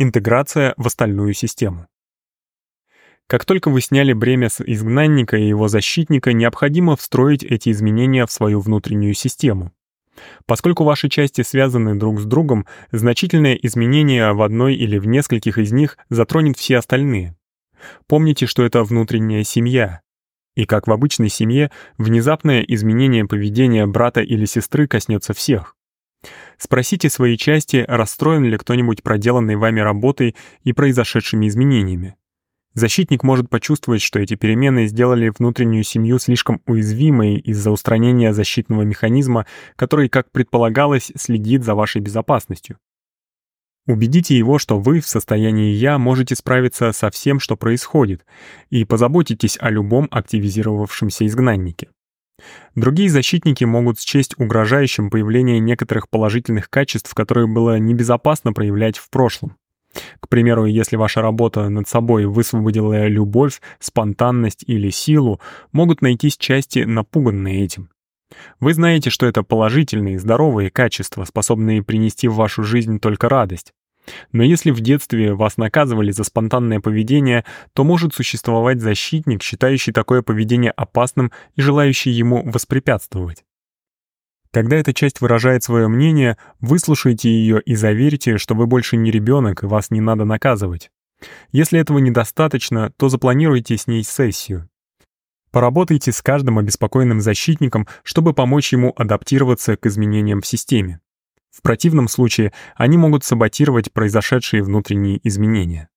Интеграция в остальную систему. Как только вы сняли бремя с изгнанника и его защитника, необходимо встроить эти изменения в свою внутреннюю систему. Поскольку ваши части связаны друг с другом, значительное изменение в одной или в нескольких из них затронет все остальные. Помните, что это внутренняя семья. И как в обычной семье, внезапное изменение поведения брата или сестры коснется всех. Спросите свои части, расстроен ли кто-нибудь проделанной вами работой и произошедшими изменениями. Защитник может почувствовать, что эти перемены сделали внутреннюю семью слишком уязвимой из-за устранения защитного механизма, который, как предполагалось, следит за вашей безопасностью. Убедите его, что вы в состоянии «я» можете справиться со всем, что происходит, и позаботитесь о любом активизировавшемся изгнаннике. Другие защитники могут счесть угрожающим появление некоторых положительных качеств, которые было небезопасно проявлять в прошлом. К примеру, если ваша работа над собой высвободила любовь, спонтанность или силу, могут найтись части, напуганные этим. Вы знаете, что это положительные, здоровые качества, способные принести в вашу жизнь только радость. Но если в детстве вас наказывали за спонтанное поведение, то может существовать защитник, считающий такое поведение опасным и желающий ему воспрепятствовать. Когда эта часть выражает свое мнение, выслушайте ее и заверьте, что вы больше не ребенок и вас не надо наказывать. Если этого недостаточно, то запланируйте с ней сессию. Поработайте с каждым обеспокоенным защитником, чтобы помочь ему адаптироваться к изменениям в системе. В противном случае они могут саботировать произошедшие внутренние изменения.